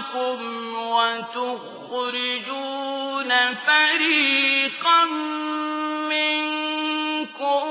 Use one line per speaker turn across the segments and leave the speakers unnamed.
أنفسكم وتخرجون فريقا منكم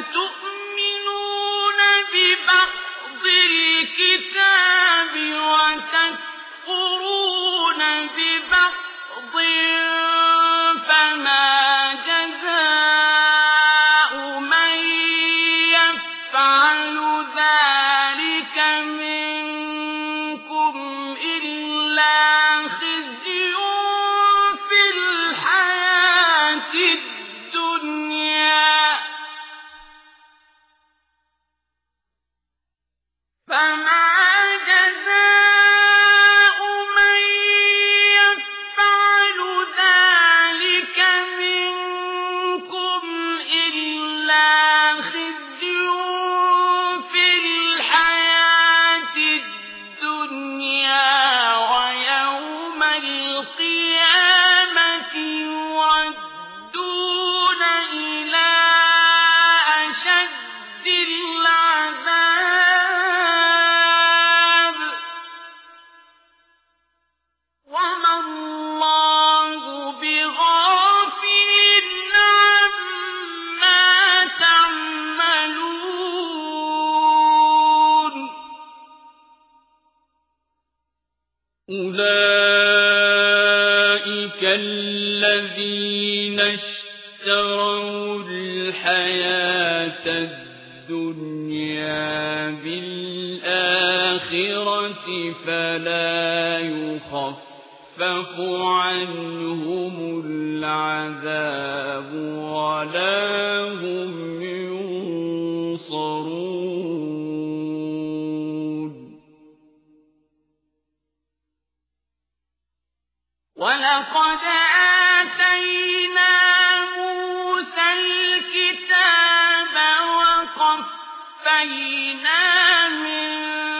أفتؤمنون ببعض الكتاب وتكفرون ببعض فما
أولئك الذين اشتروا الحياة الدنيا بالآخرة فلا يخفف عنهم العذاب ولا
ولقد آتينا موسى الكتاب وقفينا من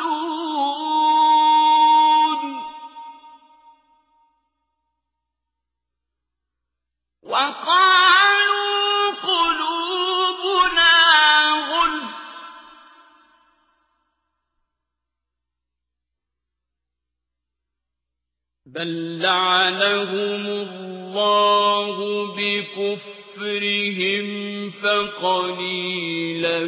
وقالوا قلوبنا غلف
بل لعنهم الله بكفرهم فقليلا.